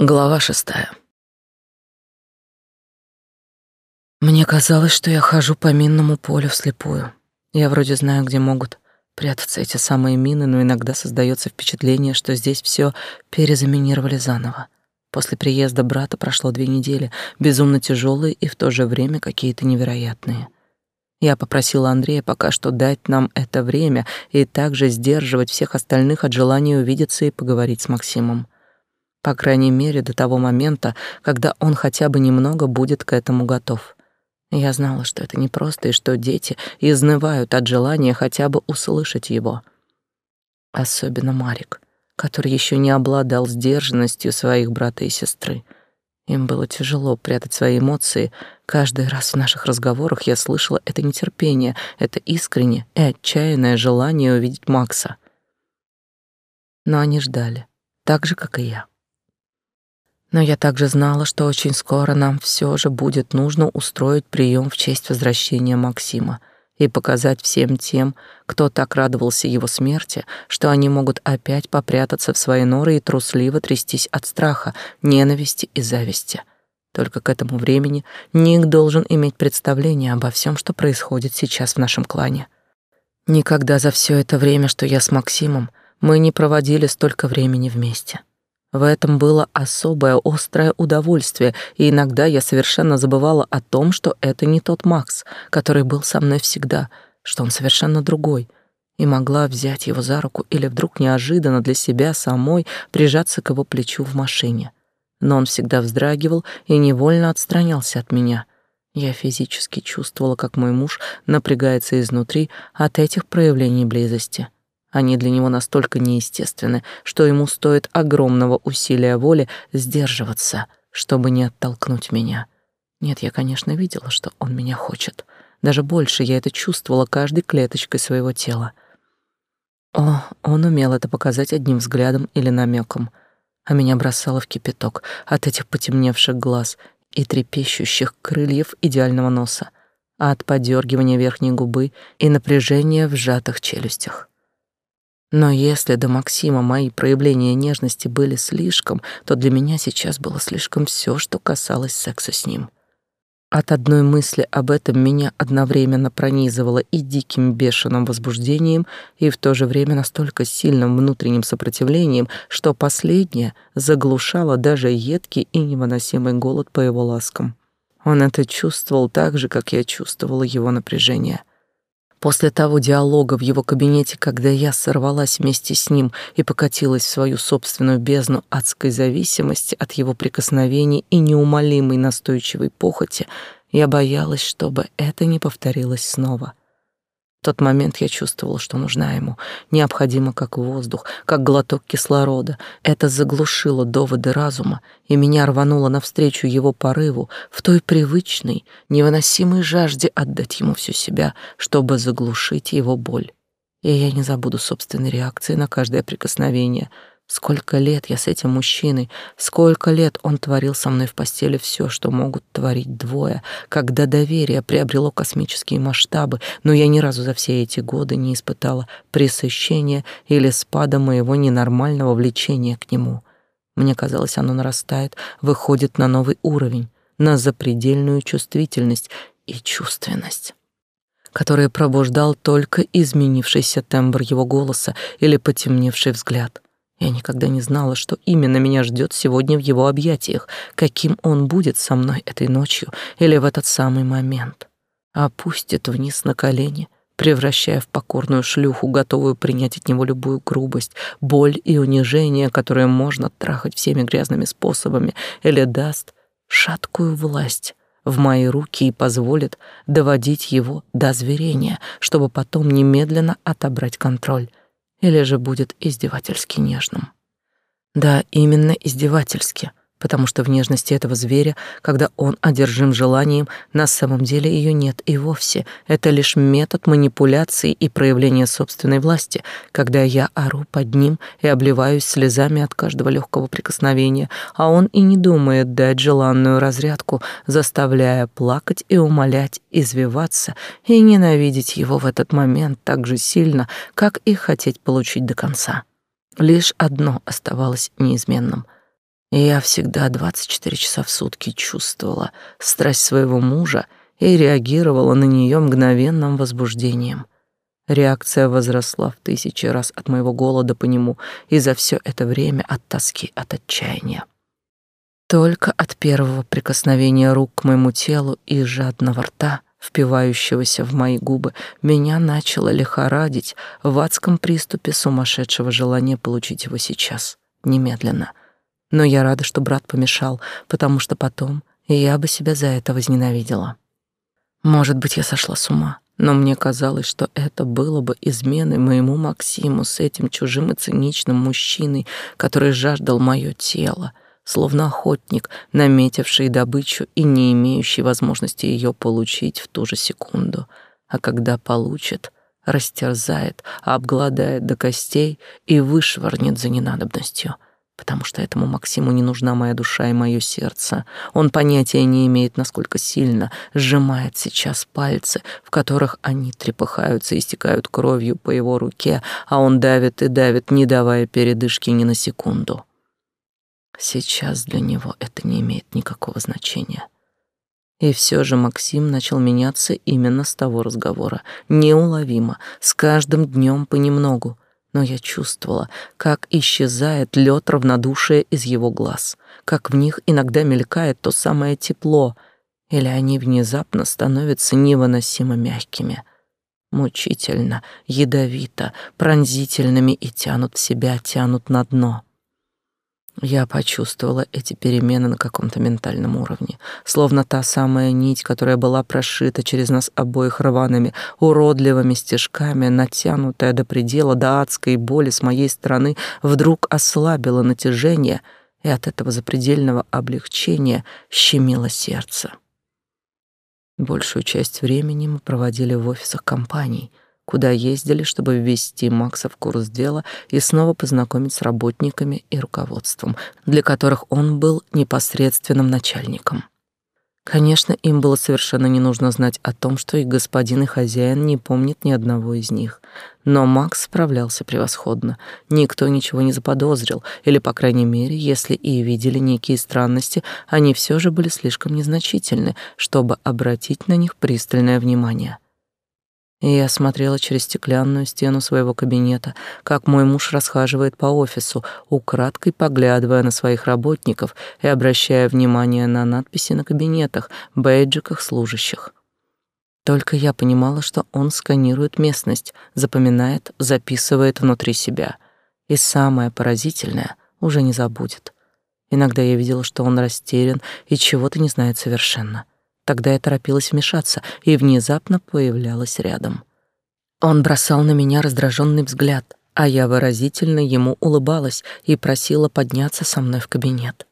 Глава шестая. Мне казалось, что я хожу по минному полю вслепую. Я вроде знаю, где могут прятаться эти самые мины, но иногда создается впечатление, что здесь все перезаминировали заново. После приезда брата прошло две недели, безумно тяжелые и в то же время какие-то невероятные. Я попросила Андрея пока что дать нам это время и также сдерживать всех остальных от желания увидеться и поговорить с Максимом. По крайней мере, до того момента, когда он хотя бы немного будет к этому готов. Я знала, что это непросто и что дети изнывают от желания хотя бы услышать его. Особенно Марик, который еще не обладал сдержанностью своих брата и сестры. Им было тяжело прятать свои эмоции. Каждый раз в наших разговорах я слышала это нетерпение, это искреннее и отчаянное желание увидеть Макса. Но они ждали, так же, как и я. Но я также знала, что очень скоро нам все же будет нужно устроить прием в честь возвращения Максима и показать всем тем, кто так радовался его смерти, что они могут опять попрятаться в свои норы и трусливо трястись от страха, ненависти и зависти. Только к этому времени Ник должен иметь представление обо всем, что происходит сейчас в нашем клане. Никогда за все это время, что я с Максимом, мы не проводили столько времени вместе. В этом было особое острое удовольствие, и иногда я совершенно забывала о том, что это не тот Макс, который был со мной всегда, что он совершенно другой, и могла взять его за руку или вдруг неожиданно для себя самой прижаться к его плечу в машине. Но он всегда вздрагивал и невольно отстранялся от меня. Я физически чувствовала, как мой муж напрягается изнутри от этих проявлений близости. Они для него настолько неестественны, что ему стоит огромного усилия воли сдерживаться, чтобы не оттолкнуть меня. Нет, я, конечно, видела, что он меня хочет. Даже больше я это чувствовала каждой клеточкой своего тела. О, он умел это показать одним взглядом или намеком, а меня бросало в кипяток от этих потемневших глаз и трепещущих крыльев идеального носа, а от подергивания верхней губы и напряжения в сжатых челюстях. Но если до Максима мои проявления нежности были слишком, то для меня сейчас было слишком все, что касалось секса с ним. От одной мысли об этом меня одновременно пронизывало и диким бешеным возбуждением, и в то же время настолько сильным внутренним сопротивлением, что последнее заглушало даже едкий и невыносимый голод по его ласкам. Он это чувствовал так же, как я чувствовала его напряжение — После того диалога в его кабинете, когда я сорвалась вместе с ним и покатилась в свою собственную бездну адской зависимости от его прикосновений и неумолимой настойчивой похоти, я боялась, чтобы это не повторилось снова. — тот момент я чувствовала, что нужна ему, необходима как воздух, как глоток кислорода. Это заглушило доводы разума, и меня рвануло навстречу его порыву в той привычной, невыносимой жажде отдать ему всю себя, чтобы заглушить его боль. И я не забуду собственной реакции на каждое прикосновение — Сколько лет я с этим мужчиной, сколько лет он творил со мной в постели все, что могут творить двое, когда доверие приобрело космические масштабы, но я ни разу за все эти годы не испытала пресыщения или спада моего ненормального влечения к нему. Мне казалось, оно нарастает, выходит на новый уровень, на запредельную чувствительность и чувственность который пробуждал только изменившийся тембр его голоса или потемневший взгляд. Я никогда не знала, что именно меня ждет сегодня в его объятиях, каким он будет со мной этой ночью или в этот самый момент. Опустит вниз на колени, превращая в покорную шлюху, готовую принять от него любую грубость, боль и унижение, которые можно трахать всеми грязными способами, или даст шаткую власть в мои руки и позволит доводить его до зверения, чтобы потом немедленно отобрать контроль или же будет издевательски нежным. Да, именно издевательски — потому что в нежности этого зверя, когда он одержим желанием, на самом деле ее нет и вовсе. Это лишь метод манипуляции и проявления собственной власти, когда я ору под ним и обливаюсь слезами от каждого легкого прикосновения, а он и не думает дать желанную разрядку, заставляя плакать и умолять, извиваться и ненавидеть его в этот момент так же сильно, как и хотеть получить до конца. Лишь одно оставалось неизменным — И я всегда 24 часа в сутки чувствовала страсть своего мужа и реагировала на нее мгновенным возбуждением. Реакция возросла в тысячи раз от моего голода по нему и за все это время от тоски, от отчаяния. Только от первого прикосновения рук к моему телу и жадного рта, впивающегося в мои губы, меня начало лихорадить в адском приступе сумасшедшего желания получить его сейчас, немедленно. Но я рада, что брат помешал, потому что потом я бы себя за это возненавидела. Может быть, я сошла с ума, но мне казалось, что это было бы изменой моему Максиму с этим чужим и циничным мужчиной, который жаждал мое тело, словно охотник, наметивший добычу и не имеющий возможности ее получить в ту же секунду. А когда получит, растерзает, обгладает до костей и вышвырнет за ненадобностью — потому что этому Максиму не нужна моя душа и мое сердце. Он понятия не имеет, насколько сильно сжимает сейчас пальцы, в которых они трепыхаются и стекают кровью по его руке, а он давит и давит, не давая передышки ни на секунду. Сейчас для него это не имеет никакого значения. И все же Максим начал меняться именно с того разговора, неуловимо, с каждым днем понемногу, но я чувствовала, как исчезает лед равнодушия из его глаз, как в них иногда мелькает то самое тепло, или они внезапно становятся невыносимо мягкими, мучительно, ядовито, пронзительными и тянут в себя, тянут на дно. Я почувствовала эти перемены на каком-то ментальном уровне, словно та самая нить, которая была прошита через нас обоих рваными, уродливыми стежками, натянутая до предела, до адской боли с моей стороны, вдруг ослабила натяжение, и от этого запредельного облегчения щемило сердце. Большую часть времени мы проводили в офисах компаний — куда ездили, чтобы ввести Макса в курс дела и снова познакомить с работниками и руководством, для которых он был непосредственным начальником. Конечно, им было совершенно не нужно знать о том, что их господин и хозяин не помнит ни одного из них. Но Макс справлялся превосходно. Никто ничего не заподозрил, или, по крайней мере, если и видели некие странности, они все же были слишком незначительны, чтобы обратить на них пристальное внимание. И я смотрела через стеклянную стену своего кабинета, как мой муж расхаживает по офису, украдкой поглядывая на своих работников и обращая внимание на надписи на кабинетах, бейджиках служащих. Только я понимала, что он сканирует местность, запоминает, записывает внутри себя. И самое поразительное — уже не забудет. Иногда я видела, что он растерян и чего-то не знает совершенно — Тогда я торопилась вмешаться и внезапно появлялась рядом. Он бросал на меня раздраженный взгляд, а я выразительно ему улыбалась и просила подняться со мной в кабинет.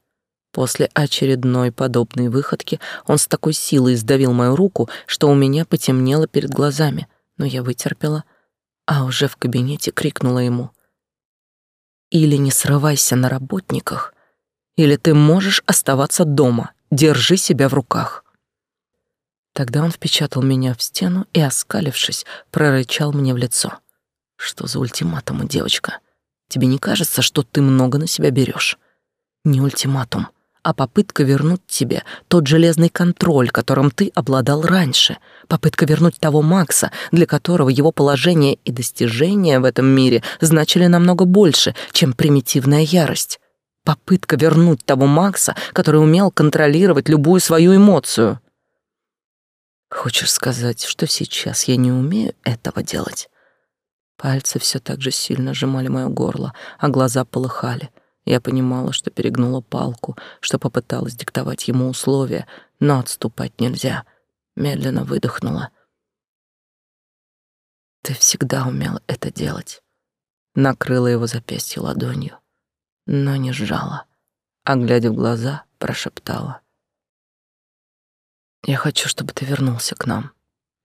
После очередной подобной выходки он с такой силой сдавил мою руку, что у меня потемнело перед глазами, но я вытерпела, а уже в кабинете крикнула ему: "Или не срывайся на работниках, или ты можешь оставаться дома. Держи себя в руках". Тогда он впечатал меня в стену и, оскалившись, прорычал мне в лицо. «Что за ультиматум, девочка? Тебе не кажется, что ты много на себя берешь? Не ультиматум, а попытка вернуть тебе тот железный контроль, которым ты обладал раньше, попытка вернуть того Макса, для которого его положение и достижения в этом мире значили намного больше, чем примитивная ярость. Попытка вернуть того Макса, который умел контролировать любую свою эмоцию. Хочешь сказать, что сейчас я не умею этого делать? Пальцы все так же сильно сжимали мое горло, а глаза полыхали. Я понимала, что перегнула палку, что попыталась диктовать ему условия, но отступать нельзя. Медленно выдохнула. Ты всегда умел это делать. Накрыла его запястье ладонью, но не сжала, а глядя в глаза, прошептала: я хочу, чтобы ты вернулся к нам.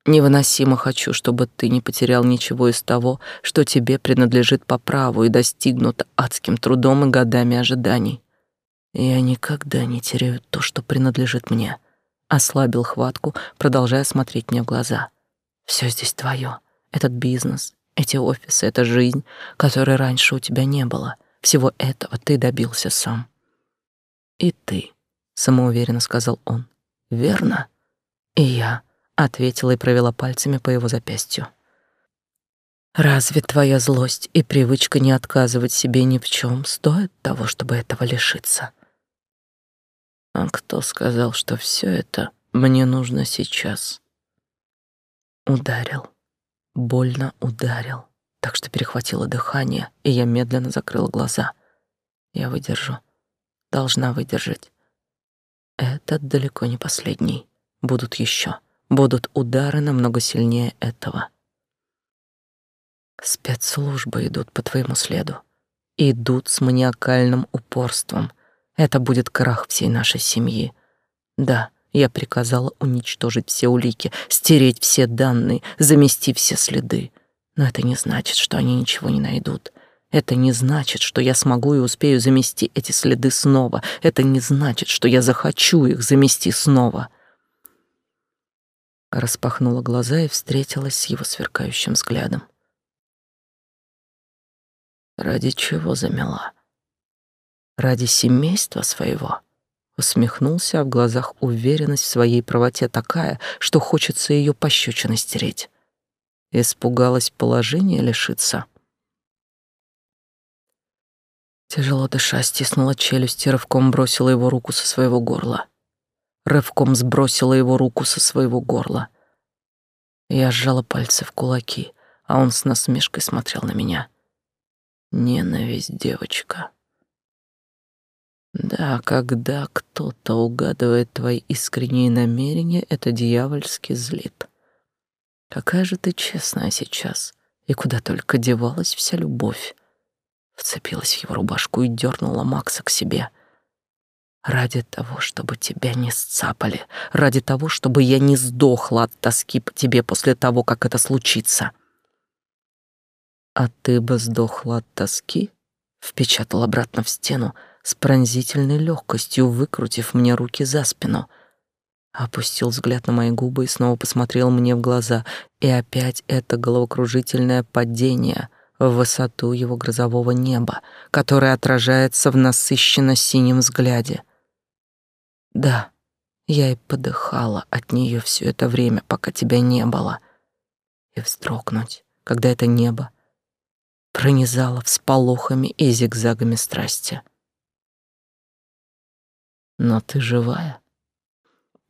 Невыносимо хочу, чтобы ты не потерял ничего из того, что тебе принадлежит по праву и достигнуто адским трудом и годами ожиданий. Я никогда не теряю то, что принадлежит мне. Ослабил хватку, продолжая смотреть мне в глаза. Все здесь твое. Этот бизнес, эти офисы, эта жизнь, которой раньше у тебя не было. Всего этого ты добился сам. И ты, самоуверенно сказал он. Верно? И я ответила и провела пальцами по его запястью. Разве твоя злость и привычка не отказывать себе ни в чем стоят того, чтобы этого лишиться? А кто сказал, что все это мне нужно сейчас? Ударил. Больно ударил, так что перехватило дыхание, и я медленно закрыла глаза. Я выдержу. Должна выдержать. Этот далеко не последний. Будут еще. Будут удары намного сильнее этого. Спецслужбы идут по твоему следу. Идут с маниакальным упорством. Это будет крах всей нашей семьи. Да, я приказала уничтожить все улики, стереть все данные, замести все следы. Но это не значит, что они ничего не найдут. Это не значит, что я смогу и успею замести эти следы снова. Это не значит, что я захочу их замести снова. Распахнула глаза и встретилась с его сверкающим взглядом. Ради чего замела? Ради семейства своего? Усмехнулся, а в глазах уверенность в своей правоте такая, что хочется ее пощечиной стереть. Испугалась положения лишиться. Тяжело дыша, стиснула челюсть и рывком бросила его руку со своего горла. Рывком сбросила его руку со своего горла. Я сжала пальцы в кулаки, а он с насмешкой смотрел на меня. Ненависть, девочка. Да, когда кто-то угадывает твои искренние намерения, это дьявольски злит. Какая же ты честная сейчас, и куда только девалась вся любовь. Вцепилась в его рубашку и дернула Макса к себе. Ради того, чтобы тебя не сцапали, ради того, чтобы я не сдохла от тоски по тебе после того, как это случится. А ты бы сдохла от тоски? Впечатал обратно в стену с пронзительной легкостью, выкрутив мне руки за спину. Опустил взгляд на мои губы и снова посмотрел мне в глаза, и опять это головокружительное падение в высоту его грозового неба, которое отражается в насыщенно синем взгляде. Да, я и подыхала от нее все это время, пока тебя не было. И вздрогнуть, когда это небо пронизало всполохами и зигзагами страсти. Но ты живая.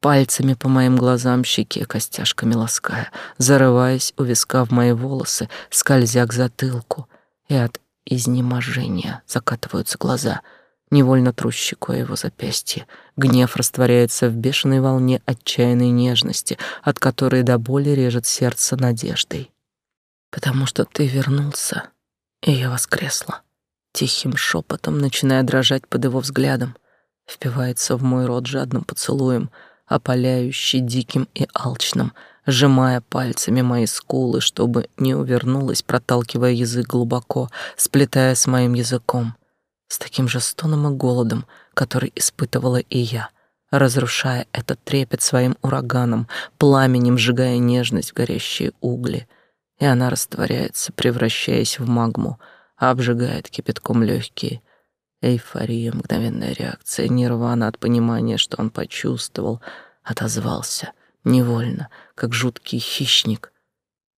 Пальцами по моим глазам, щеке, костяшками лаская, зарываясь у виска в мои волосы, скользя к затылку, и от изнеможения закатываются глаза, невольно тру щекой его запястье. Гнев растворяется в бешеной волне отчаянной нежности, от которой до боли режет сердце надеждой. Потому что ты вернулся, и я воскресла, тихим шепотом, начиная дрожать под его взглядом, впивается в мой рот жадным поцелуем, опаляющий диким и алчным, сжимая пальцами мои скулы, чтобы не увернулась, проталкивая язык глубоко, сплетая с моим языком, с таким же стоном и голодом, который испытывала и я, разрушая этот трепет своим ураганом, пламенем сжигая нежность в горящие угли — и она растворяется, превращаясь в магму, обжигает кипятком легкие. Эйфория, мгновенная реакция, нирвана от понимания, что он почувствовал, отозвался, невольно, как жуткий хищник,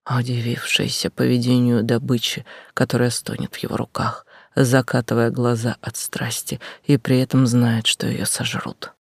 удивившийся поведению добычи, которая стонет в его руках, закатывая глаза от страсти и при этом знает, что ее сожрут.